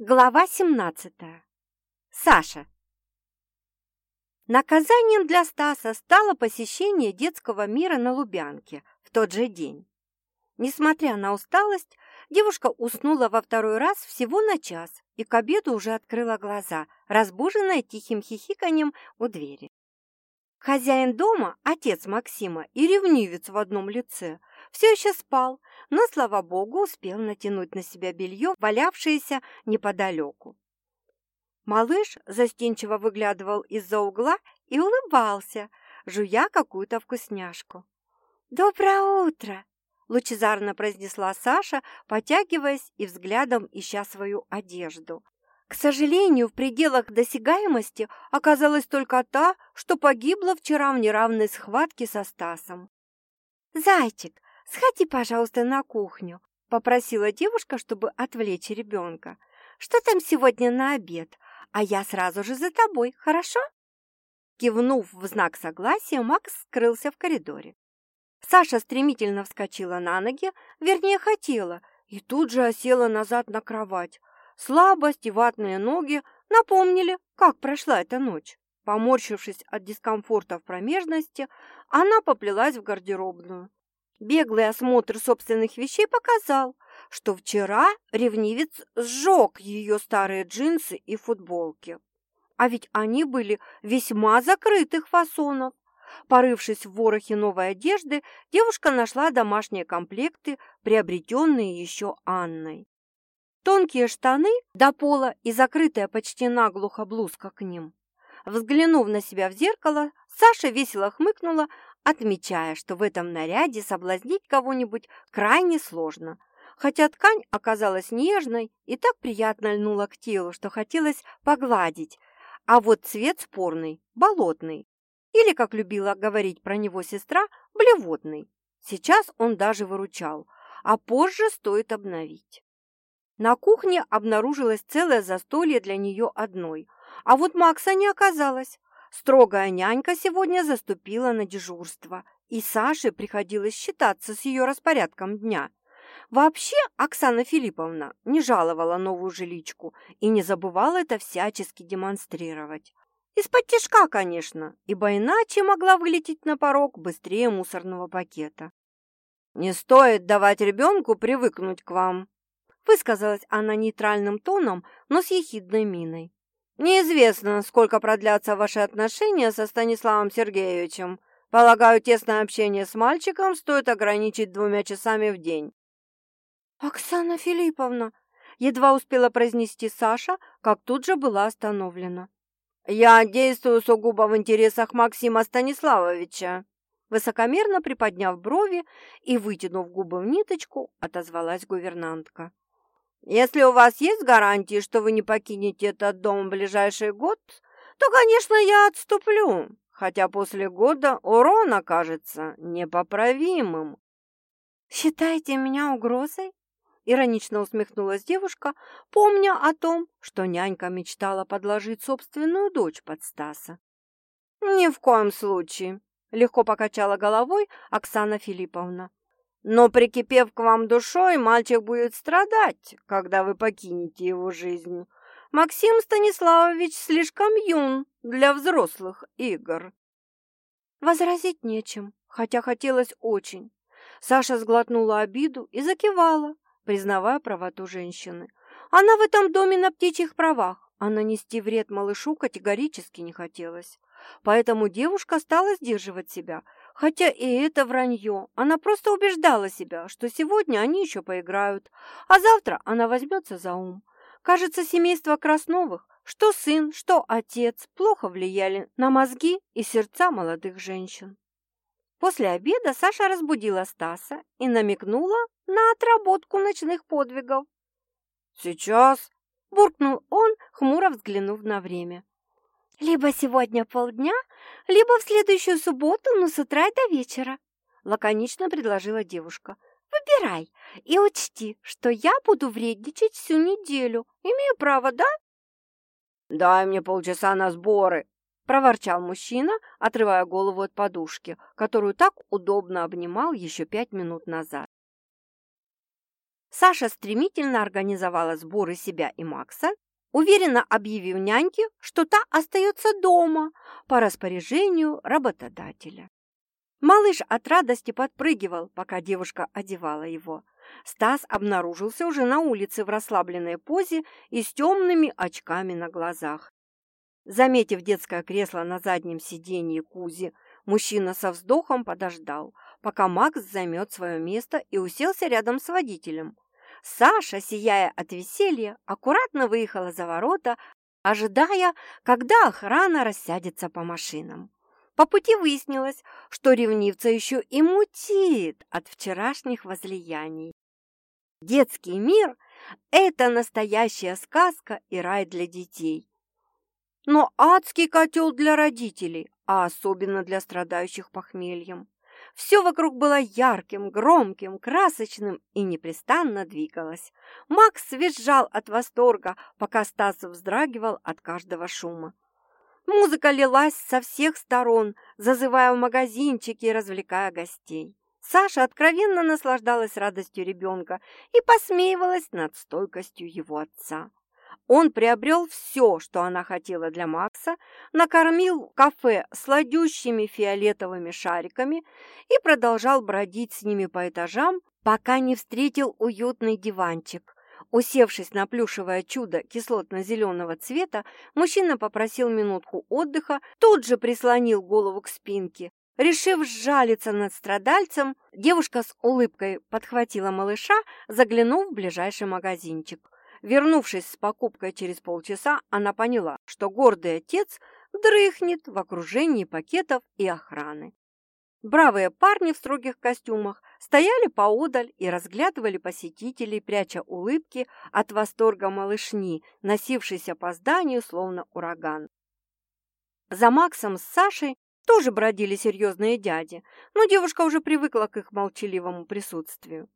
Глава 17. Саша. Наказанием для Стаса стало посещение детского мира на Лубянке в тот же день. Несмотря на усталость, девушка уснула во второй раз всего на час и к обеду уже открыла глаза, разбуженная тихим хихиканьем у двери. Хозяин дома, отец Максима и ревнивец в одном лице, все еще спал, но, слава богу, успел натянуть на себя белье, валявшееся неподалеку. Малыш застенчиво выглядывал из-за угла и улыбался, жуя какую-то вкусняшку. «Доброе утро!» – лучезарно произнесла Саша, потягиваясь и взглядом ища свою одежду. К сожалению, в пределах досягаемости оказалась только та, что погибла вчера в неравной схватке со Стасом. «Зайчик, сходи, пожалуйста, на кухню», — попросила девушка, чтобы отвлечь ребенка. «Что там сегодня на обед? А я сразу же за тобой, хорошо?» Кивнув в знак согласия, Макс скрылся в коридоре. Саша стремительно вскочила на ноги, вернее, хотела, и тут же осела назад на кровать. Слабость и ватные ноги напомнили, как прошла эта ночь. Поморщившись от дискомфорта в промежности, она поплелась в гардеробную. Беглый осмотр собственных вещей показал, что вчера ревнивец сжег ее старые джинсы и футболки. А ведь они были весьма закрытых фасонов. Порывшись в ворохе новой одежды, девушка нашла домашние комплекты, приобретенные еще Анной. Тонкие штаны до пола и закрытая почти наглухо блузка к ним. Взглянув на себя в зеркало, Саша весело хмыкнула, отмечая, что в этом наряде соблазнить кого-нибудь крайне сложно, хотя ткань оказалась нежной и так приятно льнула к телу, что хотелось погладить, а вот цвет спорный, болотный, или, как любила говорить про него сестра, блевотный. Сейчас он даже выручал, а позже стоит обновить. На кухне обнаружилось целое застолье для нее одной, а вот Макса не оказалось. Строгая нянька сегодня заступила на дежурство, и Саше приходилось считаться с ее распорядком дня. Вообще Оксана Филипповна не жаловала новую жиличку и не забывала это всячески демонстрировать. Из-под тяжка, конечно, ибо иначе могла вылететь на порог быстрее мусорного пакета. «Не стоит давать ребенку привыкнуть к вам», Высказалась она нейтральным тоном, но с ехидной миной. «Неизвестно, сколько продлятся ваши отношения со Станиславом Сергеевичем. Полагаю, тесное общение с мальчиком стоит ограничить двумя часами в день». «Оксана Филипповна!» Едва успела произнести Саша, как тут же была остановлена. «Я действую сугубо в интересах Максима Станиславовича», Высокомерно приподняв брови и вытянув губы в ниточку, отозвалась гувернантка. Если у вас есть гарантии, что вы не покинете этот дом в ближайший год, то, конечно, я отступлю, хотя после года урон окажется непоправимым. «Считаете меня угрозой?» Иронично усмехнулась девушка, помня о том, что нянька мечтала подложить собственную дочь под Стаса. «Ни в коем случае», — легко покачала головой Оксана Филипповна. Но, прикипев к вам душой, мальчик будет страдать, когда вы покинете его жизнь. Максим Станиславович слишком юн для взрослых игр. Возразить нечем, хотя хотелось очень. Саша сглотнула обиду и закивала, признавая правоту женщины. Она в этом доме на птичьих правах, а нанести вред малышу категорически не хотелось. Поэтому девушка стала сдерживать себя – Хотя и это вранье. Она просто убеждала себя, что сегодня они еще поиграют, а завтра она возьмется за ум. Кажется, семейство Красновых, что сын, что отец, плохо влияли на мозги и сердца молодых женщин. После обеда Саша разбудила Стаса и намекнула на отработку ночных подвигов. «Сейчас!» – буркнул он, хмуро взглянув на время. «Либо сегодня полдня, либо в следующую субботу, но с утра до вечера», — лаконично предложила девушка. «Выбирай и учти, что я буду вредничать всю неделю. Имею право, да?» «Дай мне полчаса на сборы», — проворчал мужчина, отрывая голову от подушки, которую так удобно обнимал еще пять минут назад. Саша стремительно организовала сборы себя и Макса, уверенно объявив няньке, что та остается дома по распоряжению работодателя. Малыш от радости подпрыгивал, пока девушка одевала его. Стас обнаружился уже на улице в расслабленной позе и с темными очками на глазах. Заметив детское кресло на заднем сиденье Кузи, мужчина со вздохом подождал, пока Макс займет свое место и уселся рядом с водителем. Саша, сияя от веселья, аккуратно выехала за ворота, ожидая, когда охрана рассядется по машинам. По пути выяснилось, что ревнивца еще и мутит от вчерашних возлияний. Детский мир – это настоящая сказка и рай для детей. Но адский котел для родителей, а особенно для страдающих похмельем. Все вокруг было ярким, громким, красочным и непрестанно двигалось. Макс визжал от восторга, пока Стас вздрагивал от каждого шума. Музыка лилась со всех сторон, зазывая в магазинчики и развлекая гостей. Саша откровенно наслаждалась радостью ребенка и посмеивалась над стойкостью его отца. Он приобрел все, что она хотела для Макса, накормил кафе сладющими фиолетовыми шариками и продолжал бродить с ними по этажам, пока не встретил уютный диванчик, Усевшись на плюшевое чудо кислотно-зеленого цвета, мужчина попросил минутку отдыха, тут же прислонил голову к спинке. Решив сжалиться над страдальцем, девушка с улыбкой подхватила малыша, заглянув в ближайший магазинчик. Вернувшись с покупкой через полчаса, она поняла, что гордый отец дрыхнет в окружении пакетов и охраны. Бравые парни в строгих костюмах стояли поодаль и разглядывали посетителей, пряча улыбки от восторга малышни, носившейся по зданию словно ураган. За Максом с Сашей тоже бродили серьезные дяди, но девушка уже привыкла к их молчаливому присутствию.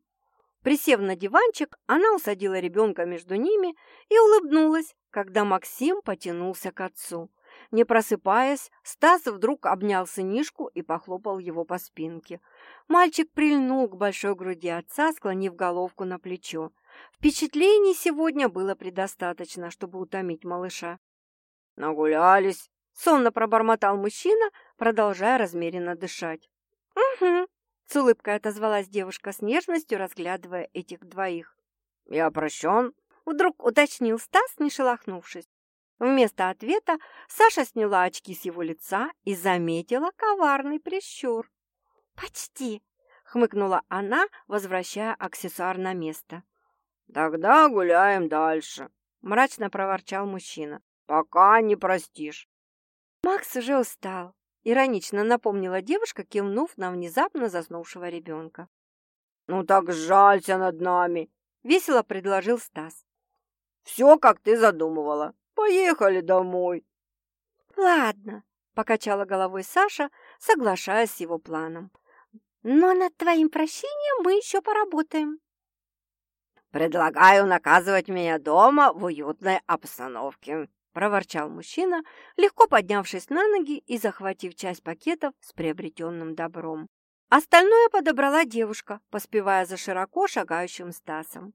Присев на диванчик, она усадила ребенка между ними и улыбнулась, когда Максим потянулся к отцу. Не просыпаясь, Стас вдруг обнял сынишку и похлопал его по спинке. Мальчик прильнул к большой груди отца, склонив головку на плечо. Впечатлений сегодня было предостаточно, чтобы утомить малыша. «Нагулялись!» — сонно пробормотал мужчина, продолжая размеренно дышать. «Угу», — с улыбкой отозвалась девушка с нежностью, разглядывая этих двоих. «Я прощен?» — вдруг уточнил Стас, не шелохнувшись. Вместо ответа Саша сняла очки с его лица и заметила коварный прищур. «Почти!» — хмыкнула она, возвращая аксессуар на место. «Тогда гуляем дальше», — мрачно проворчал мужчина. «Пока не простишь». Макс уже устал, иронично напомнила девушка, кивнув на внезапно заснувшего ребенка. «Ну так жалься над нами», — весело предложил Стас. «Все, как ты задумывала. Поехали домой. Ладно, покачала головой Саша, соглашаясь с его планом. Но над твоим прощением мы еще поработаем. Предлагаю наказывать меня дома в уютной обстановке, проворчал мужчина, легко поднявшись на ноги и захватив часть пакетов с приобретенным добром. Остальное подобрала девушка, поспевая за широко шагающим Стасом.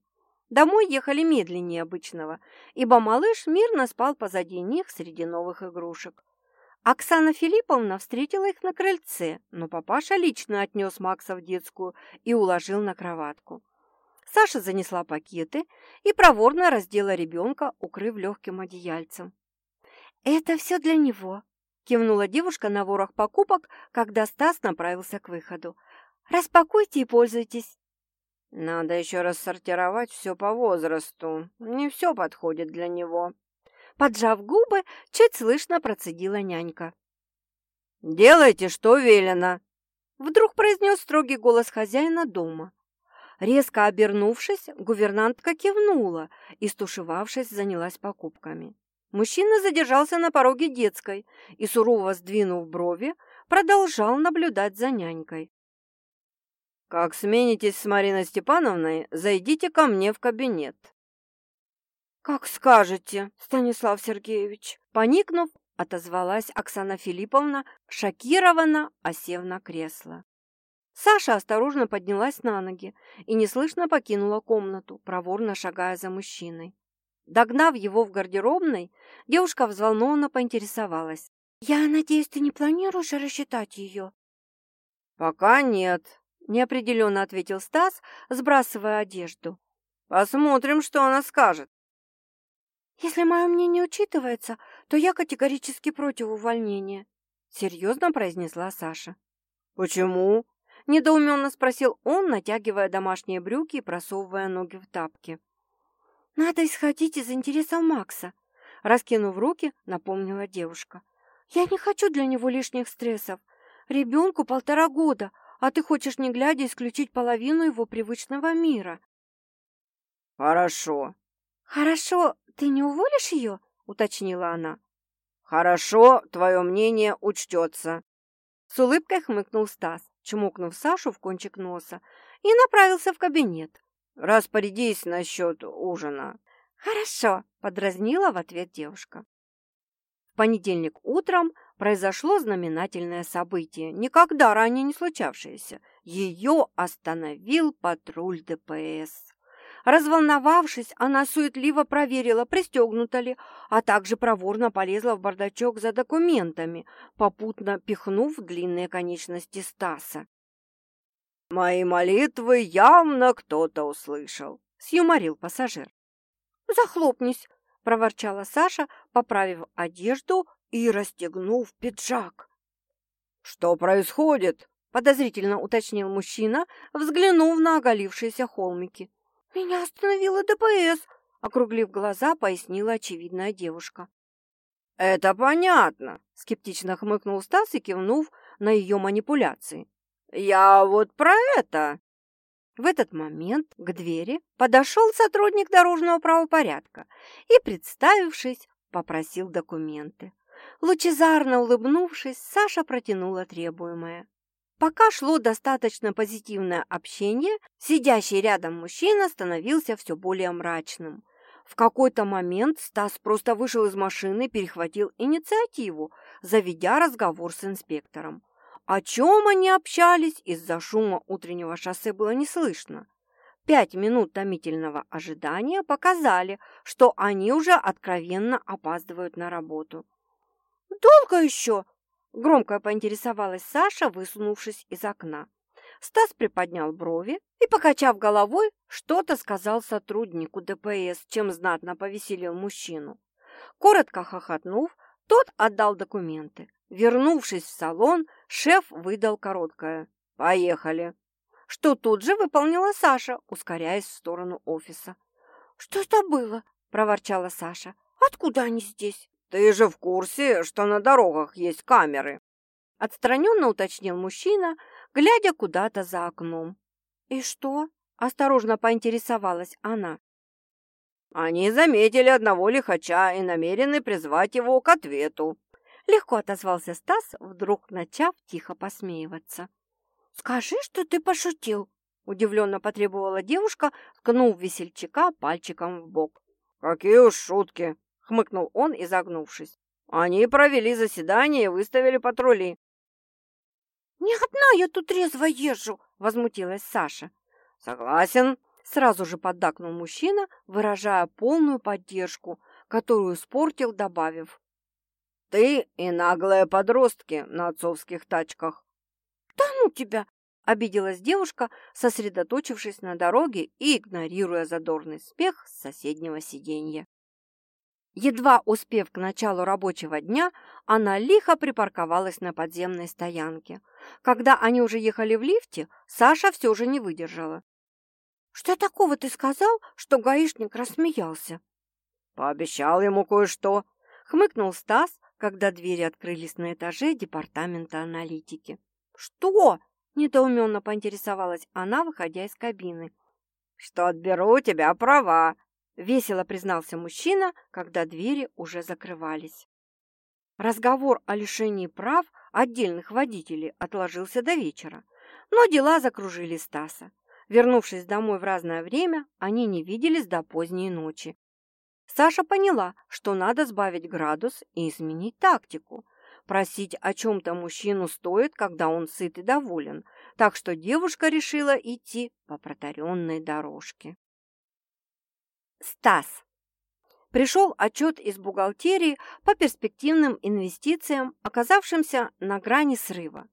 Домой ехали медленнее обычного, ибо малыш мирно спал позади них среди новых игрушек. Оксана Филипповна встретила их на крыльце, но папаша лично отнес Макса в детскую и уложил на кроватку. Саша занесла пакеты и проворно раздела ребенка, укрыв легким одеяльцем. «Это все для него», – кивнула девушка на ворох покупок, когда Стас направился к выходу. «Распакуйте и пользуйтесь». Надо еще рассортировать все по возрасту. Не все подходит для него. Поджав губы, чуть слышно процедила нянька. «Делайте, что велено!» Вдруг произнес строгий голос хозяина дома. Резко обернувшись, гувернантка кивнула и, стушевавшись, занялась покупками. Мужчина задержался на пороге детской и, сурово сдвинув брови, продолжал наблюдать за нянькой. Как сменитесь с Мариной Степановной, зайдите ко мне в кабинет. Как скажете, Станислав Сергеевич, поникнув, отозвалась Оксана Филипповна, шокированно осев на кресло. Саша осторожно поднялась на ноги и неслышно покинула комнату, проворно шагая за мужчиной. Догнав его в гардеробной, девушка взволнованно поинтересовалась. «Я надеюсь, ты не планируешь рассчитать ее?» «Пока нет», — неопределенно ответил Стас, сбрасывая одежду. «Посмотрим, что она скажет». «Если мое мнение учитывается, то я категорически против увольнения», — серьезно произнесла Саша. «Почему?» — недоуменно спросил он, натягивая домашние брюки и просовывая ноги в тапки. «Надо исходить из интересов Макса», — раскинув руки, напомнила девушка. «Я не хочу для него лишних стрессов. Ребенку полтора года, а ты хочешь, не глядя, исключить половину его привычного мира». «Хорошо». «Хорошо, ты не уволишь ее?» — уточнила она. «Хорошо, твое мнение учтется». С улыбкой хмыкнул Стас чмокнув Сашу в кончик носа, и направился в кабинет. «Распорядись насчет ужина». «Хорошо», — подразнила в ответ девушка. В понедельник утром произошло знаменательное событие, никогда ранее не случавшееся. Ее остановил патруль ДПС. Разволновавшись, она суетливо проверила, пристегнуто ли, а также проворно полезла в бардачок за документами, попутно пихнув длинные конечности Стаса. «Мои молитвы явно кто-то услышал», — сюморил пассажир. «Захлопнись», — проворчала Саша, поправив одежду и расстегнув пиджак. «Что происходит?» — подозрительно уточнил мужчина, взглянув на оголившиеся холмики. «Меня остановила ДПС!» — округлив глаза, пояснила очевидная девушка. «Это понятно!» — скептично хмыкнул Стас и кивнув на ее манипуляции. «Я вот про это!» В этот момент к двери подошел сотрудник дорожного правопорядка и, представившись, попросил документы. Лучезарно улыбнувшись, Саша протянула требуемое. Пока шло достаточно позитивное общение, сидящий рядом мужчина становился все более мрачным. В какой-то момент Стас просто вышел из машины и перехватил инициативу, заведя разговор с инспектором. О чем они общались, из-за шума утреннего шоссе было не слышно. Пять минут томительного ожидания показали, что они уже откровенно опаздывают на работу. «Долго еще?» Громко поинтересовалась Саша, высунувшись из окна. Стас приподнял брови и, покачав головой, что-то сказал сотруднику ДПС, чем знатно повеселил мужчину. Коротко хохотнув, тот отдал документы. Вернувшись в салон, шеф выдал короткое «Поехали», что тут же выполнила Саша, ускоряясь в сторону офиса. «Что это было?» – проворчала Саша. «Откуда они здесь?» «Ты же в курсе, что на дорогах есть камеры?» Отстраненно уточнил мужчина, глядя куда-то за окном. «И что?» – осторожно поинтересовалась она. «Они заметили одного лихача и намерены призвать его к ответу», Легко отозвался Стас, вдруг начав тихо посмеиваться. «Скажи, что ты пошутил!» Удивленно потребовала девушка, ткнув весельчака пальчиком в бок. «Какие уж шутки!» Хмыкнул он, изогнувшись. Они провели заседание и выставили патрули. «Не одна я тут резво езжу!» — возмутилась Саша. «Согласен!» — сразу же поддакнул мужчина, выражая полную поддержку, которую спортил, добавив. «Ты и наглые подростки на отцовских тачках!» «Да ну тебя!» — обиделась девушка, сосредоточившись на дороге и игнорируя задорный смех с соседнего сиденья. Едва успев к началу рабочего дня, она лихо припарковалась на подземной стоянке. Когда они уже ехали в лифте, Саша все же не выдержала. «Что такого ты сказал, что гаишник рассмеялся?» «Пообещал ему кое-что», — хмыкнул Стас, когда двери открылись на этаже департамента аналитики. «Что?» — недоуменно поинтересовалась она, выходя из кабины. «Что отберу у тебя права», Весело признался мужчина, когда двери уже закрывались. Разговор о лишении прав отдельных водителей отложился до вечера, но дела закружили Стаса. Вернувшись домой в разное время, они не виделись до поздней ночи. Саша поняла, что надо сбавить градус и изменить тактику. Просить о чем-то мужчину стоит, когда он сыт и доволен, так что девушка решила идти по протаренной дорожке. Стас. Пришел отчет из бухгалтерии по перспективным инвестициям, оказавшимся на грани срыва.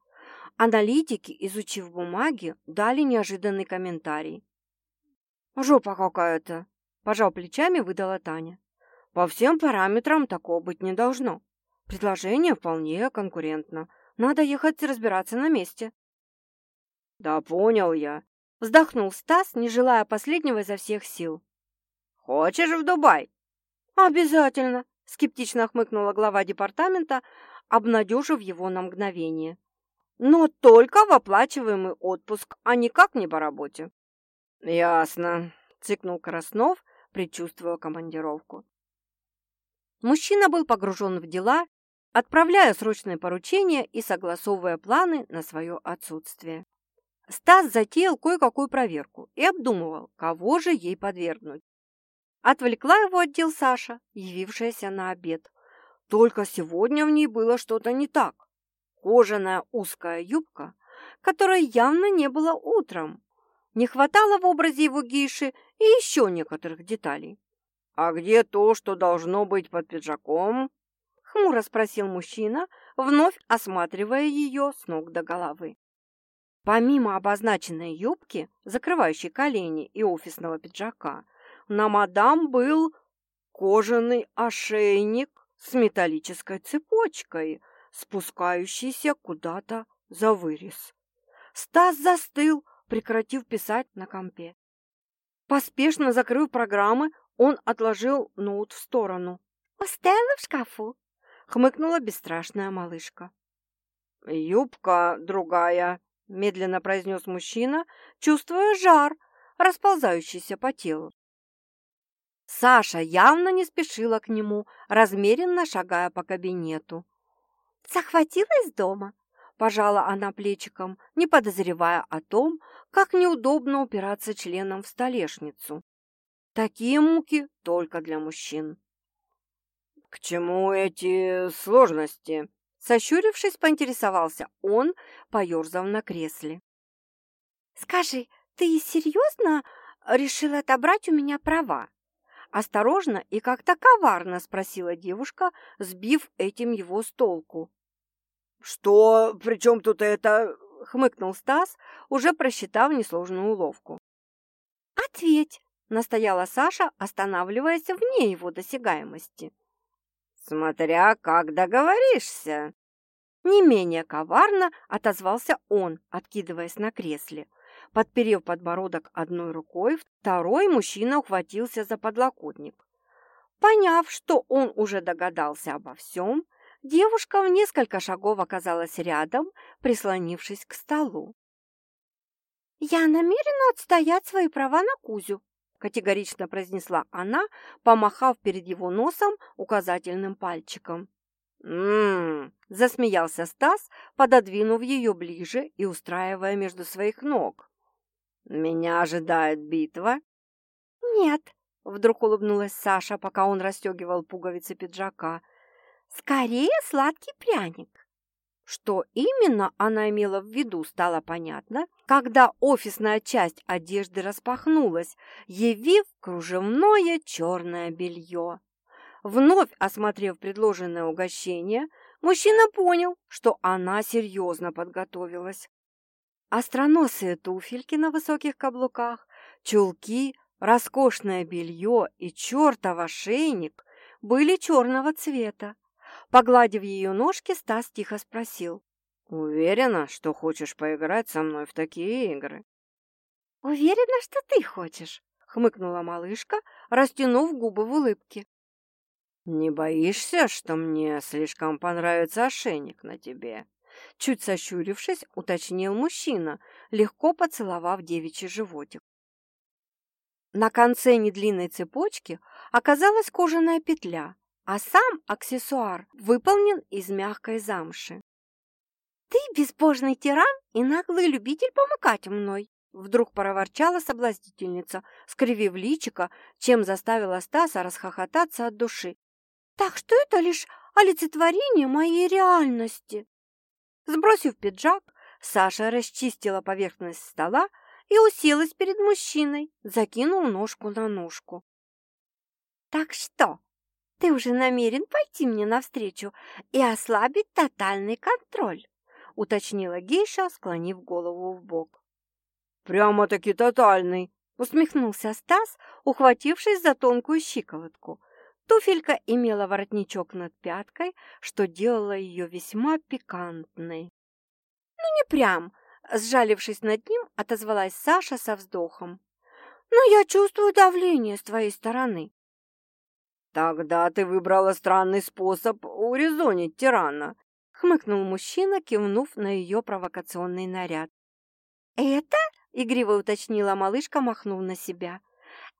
Аналитики, изучив бумаги, дали неожиданный комментарий. «Жопа какая-то!» – пожал плечами, выдала Таня. «По всем параметрам такого быть не должно. Предложение вполне конкурентно. Надо ехать разбираться на месте». «Да понял я», – вздохнул Стас, не желая последнего изо всех сил. «Хочешь в Дубай?» «Обязательно», – скептично хмыкнула глава департамента, обнадежив его на мгновение. «Но только в оплачиваемый отпуск, а никак не по работе». «Ясно», – цикнул Краснов, предчувствуя командировку. Мужчина был погружен в дела, отправляя срочные поручения и согласовывая планы на свое отсутствие. Стас затеял кое-какую проверку и обдумывал, кого же ей подвергнуть. Отвлекла его отдел Саша, явившаяся на обед. Только сегодня в ней было что-то не так. Кожаная узкая юбка, которой явно не было утром. Не хватало в образе его гейши и еще некоторых деталей. «А где то, что должно быть под пиджаком?» — хмуро спросил мужчина, вновь осматривая ее с ног до головы. Помимо обозначенной юбки, закрывающей колени и офисного пиджака, на мадам был кожаный ошейник с металлической цепочкой, спускающийся куда-то за вырез. Стас застыл, прекратив писать на компе. Поспешно закрыв программы, он отложил ноут в сторону. «Оставила в шкафу», — хмыкнула бесстрашная малышка. «Юбка другая», — медленно произнес мужчина, чувствуя жар, расползающийся по телу. Саша явно не спешила к нему, размеренно шагая по кабинету. «Захватила из дома?» – пожала она плечиком, не подозревая о том, как неудобно упираться членом в столешницу. Такие муки только для мужчин. «К чему эти сложности?» Сощурившись, поинтересовался он, поерзав на кресле. «Скажи, ты серьезно решила отобрать у меня права?» Осторожно и как-то коварно спросила девушка, сбив этим его с толку. «Что? При чем тут это?» — хмыкнул Стас, уже просчитав несложную уловку. «Ответь!» — настояла Саша, останавливаясь вне его досягаемости. «Смотря как договоришься!» Не менее коварно отозвался он, откидываясь на кресле. Подперев подбородок одной рукой, второй мужчина ухватился за подлокотник. Поняв, что он уже догадался обо всем, девушка в несколько шагов оказалась рядом, прислонившись к столу. «Я намерена отстоять свои права на Кузю», категорично произнесла она, помахав перед его носом указательным пальчиком. «М-м-м!» засмеялся Стас, пододвинув ее ближе и устраивая между своих ног. «Меня ожидает битва?» «Нет», — вдруг улыбнулась Саша, пока он расстегивал пуговицы пиджака. «Скорее сладкий пряник». Что именно она имела в виду, стало понятно, когда офисная часть одежды распахнулась, явив кружевное черное белье. Вновь осмотрев предложенное угощение, мужчина понял, что она серьезно подготовилась. Остроносые туфельки на высоких каблуках, чулки, роскошное белье и чертов ошейник были черного цвета. Погладив ее ножки, Стас тихо спросил. «Уверена, что хочешь поиграть со мной в такие игры?» «Уверена, что ты хочешь», — хмыкнула малышка, растянув губы в улыбке. «Не боишься, что мне слишком понравится ошейник на тебе?» Чуть сощурившись, уточнил мужчина, легко поцеловав девичий животик. На конце недлинной цепочки оказалась кожаная петля, а сам аксессуар выполнен из мягкой замши. «Ты безбожный тиран и наглый любитель помыкать мной!» Вдруг проворчала соблазнительница, скривив личико, чем заставила Стаса расхохотаться от души. «Так что это лишь олицетворение моей реальности. Сбросив пиджак, Саша расчистила поверхность стола и уселась перед мужчиной, закинув ножку на ножку. «Так что, ты уже намерен пойти мне навстречу и ослабить тотальный контроль?» — уточнила гейша, склонив голову в бок. «Прямо-таки тотальный!» — усмехнулся Стас, ухватившись за тонкую щиколотку. Туфелька имела воротничок над пяткой, что делало ее весьма пикантной. «Ну, не прям!» — сжалившись над ним, отозвалась Саша со вздохом. «Но я чувствую давление с твоей стороны». «Тогда ты выбрала странный способ урезонить тирана», — хмыкнул мужчина, кивнув на ее провокационный наряд. «Это?» — игриво уточнила малышка, махнув на себя.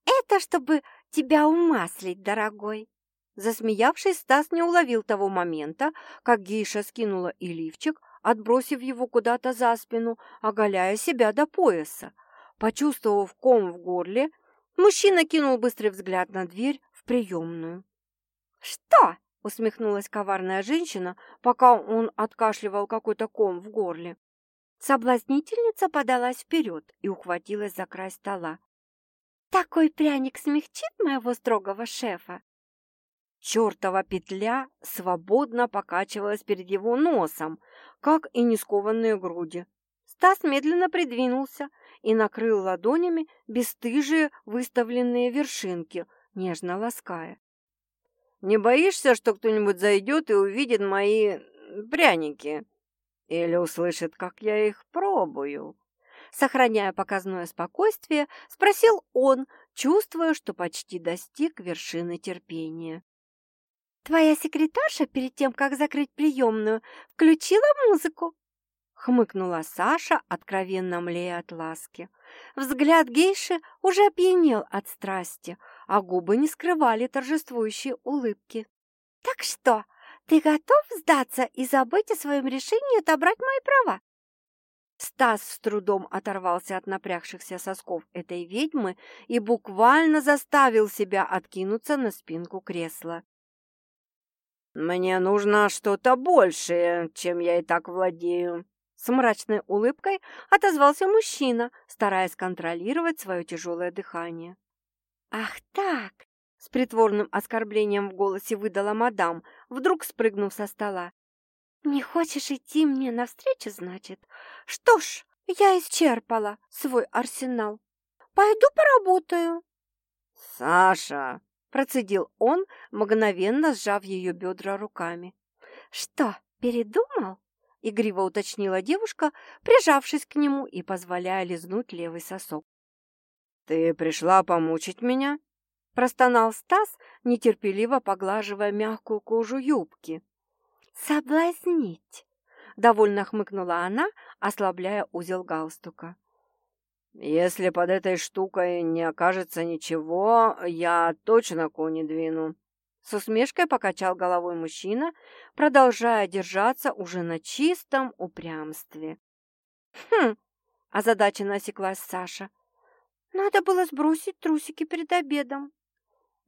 «Это чтобы тебя умаслить, дорогой!» Засмеявшись, Стас не уловил того момента, как гейша скинула и лифчик, отбросив его куда-то за спину, оголяя себя до пояса. Почувствовав ком в горле, мужчина кинул быстрый взгляд на дверь в приемную. «Что?» — усмехнулась коварная женщина, пока он откашливал какой-то ком в горле. Соблазнительница подалась вперед и ухватилась за край стола. «Такой пряник смягчит моего строгого шефа?» Чертова петля свободно покачивалась перед его носом, как и нескованные груди. Стас медленно придвинулся и накрыл ладонями бесстыжие выставленные вершинки, нежно лаская. «Не боишься, что кто-нибудь зайдет и увидит мои пряники? Или услышит, как я их пробую?» Сохраняя показное спокойствие, спросил он, чувствуя, что почти достиг вершины терпения. «Твоя секретарша перед тем, как закрыть приемную, включила музыку?» Хмыкнула Саша, откровенно млея от ласки. Взгляд гейши уже опьянел от страсти, а губы не скрывали торжествующие улыбки. «Так что, ты готов сдаться и забыть о своем решении отобрать мои права?» Стас с трудом оторвался от напрягшихся сосков этой ведьмы и буквально заставил себя откинуться на спинку кресла. «Мне нужно что-то большее, чем я и так владею», с мрачной улыбкой отозвался мужчина, стараясь контролировать свое тяжелое дыхание. «Ах так!» — с притворным оскорблением в голосе выдала мадам, вдруг спрыгнув со стола. «Не хочешь идти мне навстречу, значит? Что ж, я исчерпала свой арсенал. Пойду поработаю». «Саша!» Процедил он, мгновенно сжав ее бедра руками. «Что, передумал?» — игриво уточнила девушка, прижавшись к нему и позволяя лизнуть левый сосок. «Ты пришла помучить меня?» — простонал Стас, нетерпеливо поглаживая мягкую кожу юбки. «Соблазнить!» — довольно хмыкнула она, ослабляя узел галстука. Если под этой штукой не окажется ничего, я точно кони двину. С усмешкой покачал головой мужчина, продолжая держаться уже на чистом упрямстве. «Хм!» – озадаченно осеклась Саша. «Надо было сбросить трусики перед обедом».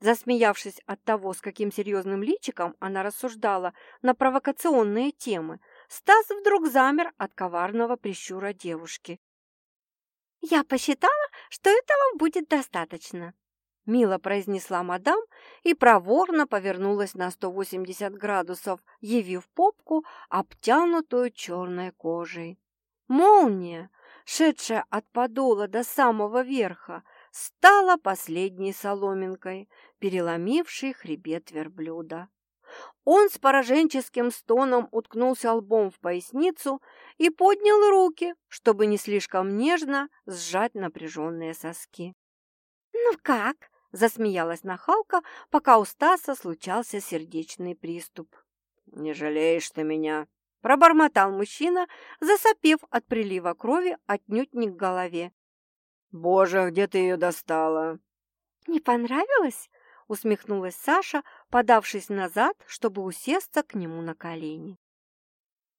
Засмеявшись от того, с каким серьезным личиком она рассуждала на провокационные темы, Стас вдруг замер от коварного прищура девушки «Я посчитала, что этого будет достаточно», — мило произнесла мадам и проворно повернулась на 180 градусов, явив попку, обтянутую черной кожей. Молния, шедшая от подола до самого верха, стала последней соломинкой, переломившей хребет верблюда. Он с пораженческим стоном уткнулся лбом в поясницу и поднял руки, чтобы не слишком нежно сжать напряженные соски. «Ну как?» – засмеялась нахалка, пока у Стаса случался сердечный приступ. «Не жалеешь ты меня?» – пробормотал мужчина, засопев от прилива крови отнюдь не к голове. «Боже, где ты ее достала?» «Не понравилось?» усмехнулась Саша, подавшись назад, чтобы усесться к нему на колени.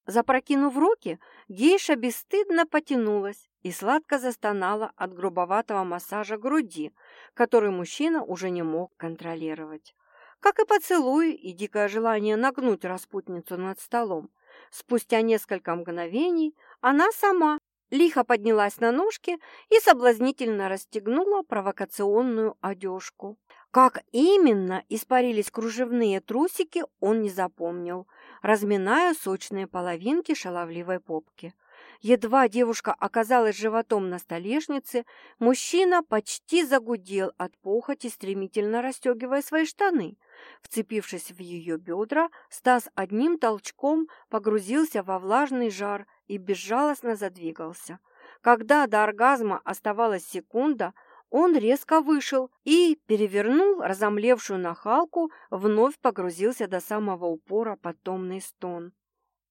Запрокинув руки, гейша бесстыдно потянулась и сладко застонала от грубоватого массажа груди, который мужчина уже не мог контролировать. как и поцелуй и дикое желание нагнуть распутницу над столом. Спустя несколько мгновений она сама лихо поднялась на ножки и соблазнительно расстегнула провокационную одежку. Как именно испарились кружевные трусики, он не запомнил, разминая сочные половинки шаловливой попки. Едва девушка оказалась животом на столешнице, мужчина почти загудел от похоти, стремительно расстегивая свои штаны. Вцепившись в ее бедра, Стас одним толчком погрузился во влажный жар и безжалостно задвигался. Когда до оргазма оставалась секунда, он резко вышел и перевернул разомлевшую нахалку, вновь погрузился до самого упора под томный стон.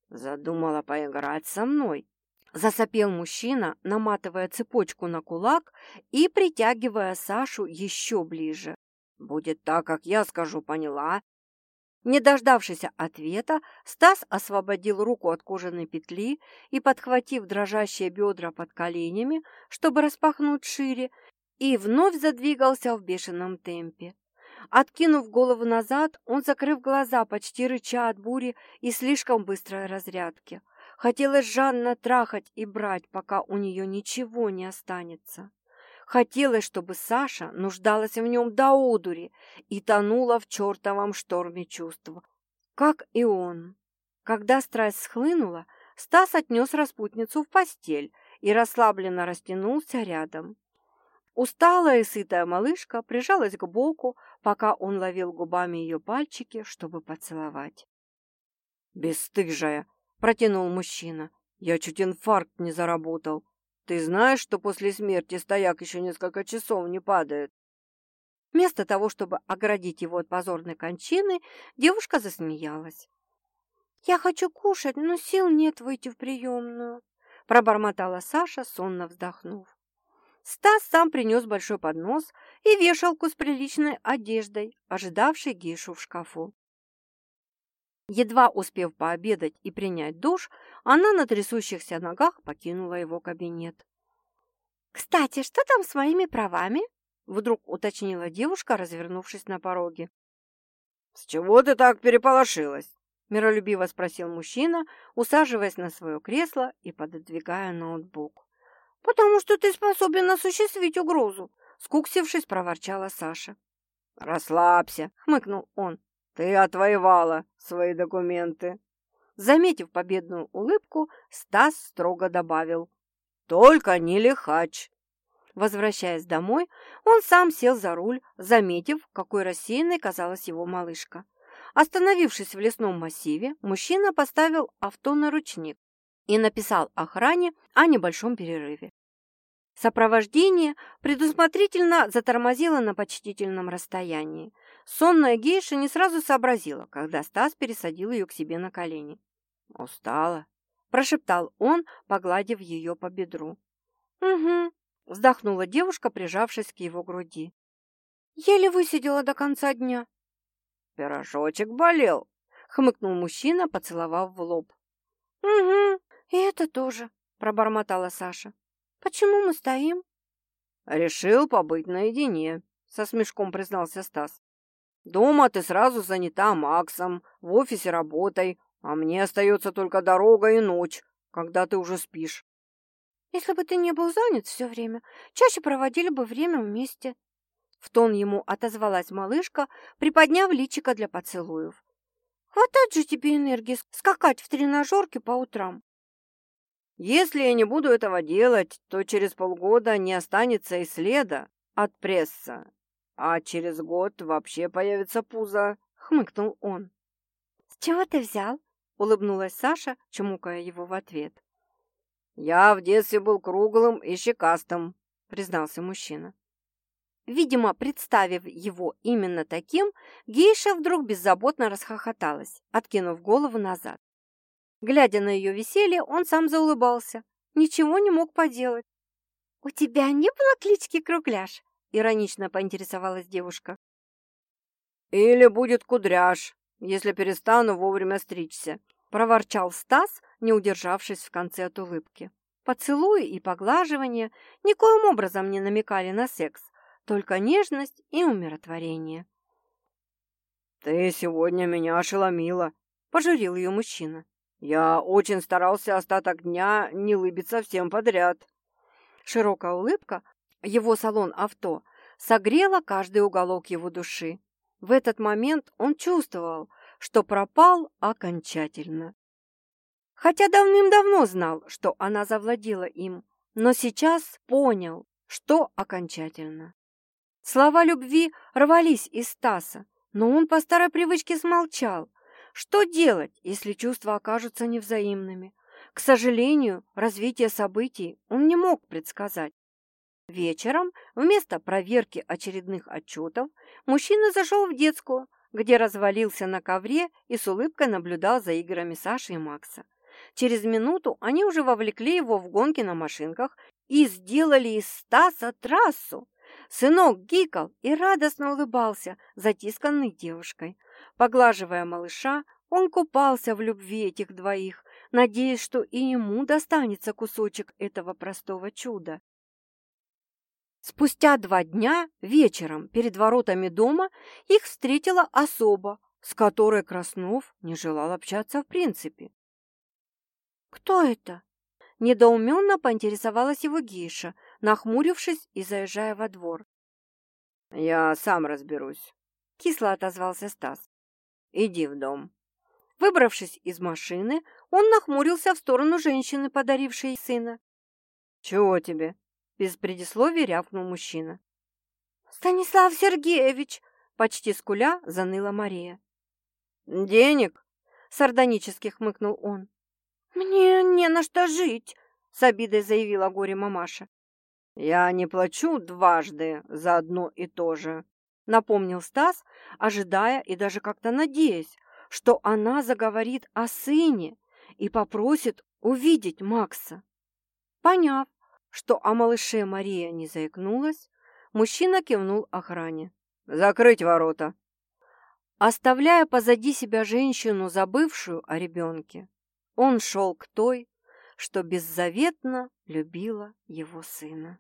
«Задумала поиграть со мной?» Засопел мужчина, наматывая цепочку на кулак и притягивая Сашу еще ближе. «Будет так, как я скажу, поняла?» Не дождавшись ответа, Стас освободил руку от кожаной петли и, подхватив дрожащие бедра под коленями, чтобы распахнуть шире, и вновь задвигался в бешеном темпе. Откинув голову назад, он, закрыв глаза, почти рыча от бури и слишком быстрой разрядки. Хотелось Жанна трахать и брать, пока у нее ничего не останется. Хотелось, чтобы Саша нуждалась в нем до одури и тонула в чертовом шторме чувств, как и он. Когда страсть схлынула, Стас отнес распутницу в постель и расслабленно растянулся рядом. Усталая и сытая малышка прижалась к боку, пока он ловил губами ее пальчики, чтобы поцеловать. «Бесстыжая!» — протянул мужчина. «Я чуть инфаркт не заработал. Ты знаешь, что после смерти стояк еще несколько часов не падает?» Вместо того, чтобы оградить его от позорной кончины, девушка засмеялась. «Я хочу кушать, но сил нет выйти в приемную», — пробормотала Саша, сонно вздохнув. Стас сам принес большой поднос и вешалку с приличной одеждой, ожидавшей гейшу в шкафу. Едва успев пообедать и принять душ, она на трясущихся ногах покинула его кабинет. «Кстати, что там с моими правами?» Вдруг уточнила девушка, развернувшись на пороге. «С чего ты так переполошилась?» Миролюбиво спросил мужчина, усаживаясь на свое кресло и пододвигая ноутбук. «Потому что ты способен осуществить угрозу», — скуксившись, проворчала Саша. «Расслабься», — хмыкнул он. «Ты отвоевала свои документы». Заметив победную улыбку, Стас строго добавил. «Только не лихач». Возвращаясь домой, он сам сел за руль, заметив, какой рассеянной казалась его малышка. Остановившись в лесном массиве, мужчина поставил авто на ручник и написал охране о небольшом перерыве. Сопровождение предусмотрительно затормозило на почтительном расстоянии. Сонная гейша не сразу сообразила, когда Стас пересадил ее к себе на колени. «Устала», – прошептал он, погладив ее по бедру. «Угу», – вздохнула девушка, прижавшись к его груди. «Еле высидела до конца дня». «Пирожочек болел», – хмыкнул мужчина, поцеловав в лоб. «Угу, и это тоже», – пробормотала Саша. Почему мы стоим? Решил побыть наедине, со смешком признался Стас. Дома ты сразу занята Максом, в офисе работой, а мне остается только дорога и ночь, когда ты уже спишь. Если бы ты не был занят все время, чаще проводили бы время вместе. В тон ему отозвалась малышка, приподняв личико для поцелуев. Хватает же тебе энергии скакать в тренажерке по утрам. Если я не буду этого делать, то через полгода не останется и следа от пресса, а через год вообще появится пузо», — хмыкнул он. «С чего ты взял?» — улыбнулась Саша, чмукая его в ответ. «Я в детстве был круглым и щекастым», — признался мужчина. Видимо, представив его именно таким, гейша вдруг беззаботно расхохоталась, откинув голову назад. Глядя на ее веселье, он сам заулыбался. Ничего не мог поделать. «У тебя не было клички Кругляш?» — иронично поинтересовалась девушка. «Или будет Кудряш, если перестану вовремя стричься», — проворчал Стас, не удержавшись в конце от улыбки. Поцелуи и поглаживания никоим образом не намекали на секс, только нежность и умиротворение. «Ты сегодня меня ошеломила», — пожурил ее мужчина. «Я очень старался остаток дня не лыбиться всем подряд». Широкая улыбка, его салон-авто, согрела каждый уголок его души. В этот момент он чувствовал, что пропал окончательно. Хотя давным-давно знал, что она завладела им, но сейчас понял, что окончательно. Слова любви рвались из Стаса, но он по старой привычке смолчал. Что делать, если чувства окажутся невзаимными? К сожалению, развитие событий он не мог предсказать. Вечером, вместо проверки очередных отчетов, мужчина зашел в детскую, где развалился на ковре и с улыбкой наблюдал за играми Саши и Макса. Через минуту они уже вовлекли его в гонки на машинках и сделали из Стаса трассу. Сынок гикал и радостно улыбался, затисканный девушкой. Поглаживая малыша, он купался в любви этих двоих, надеясь, что и ему достанется кусочек этого простого чуда. Спустя два дня вечером перед воротами дома их встретила особа, с которой Краснов не желал общаться в принципе. «Кто это?» Недоуменно поинтересовалась его гейша, нахмурившись и заезжая во двор. «Я сам разберусь», — кисло отозвался Стас. «Иди в дом». Выбравшись из машины, он нахмурился в сторону женщины, подарившей сына. «Чего тебе?» — без предисловия рявкнул мужчина. «Станислав Сергеевич!» — почти скуля заныла Мария. «Денег?» — сардонически хмыкнул он. «Мне не на что жить», — с обидой заявила горе-мамаша. «Я не плачу дважды за одно и то же», — напомнил Стас, ожидая и даже как-то надеясь, что она заговорит о сыне и попросит увидеть Макса. Поняв, что о малыше Мария не заикнулась, мужчина кивнул охране. «Закрыть ворота!» Оставляя позади себя женщину, забывшую о ребенке, он шел к той, что беззаветно любила его сына.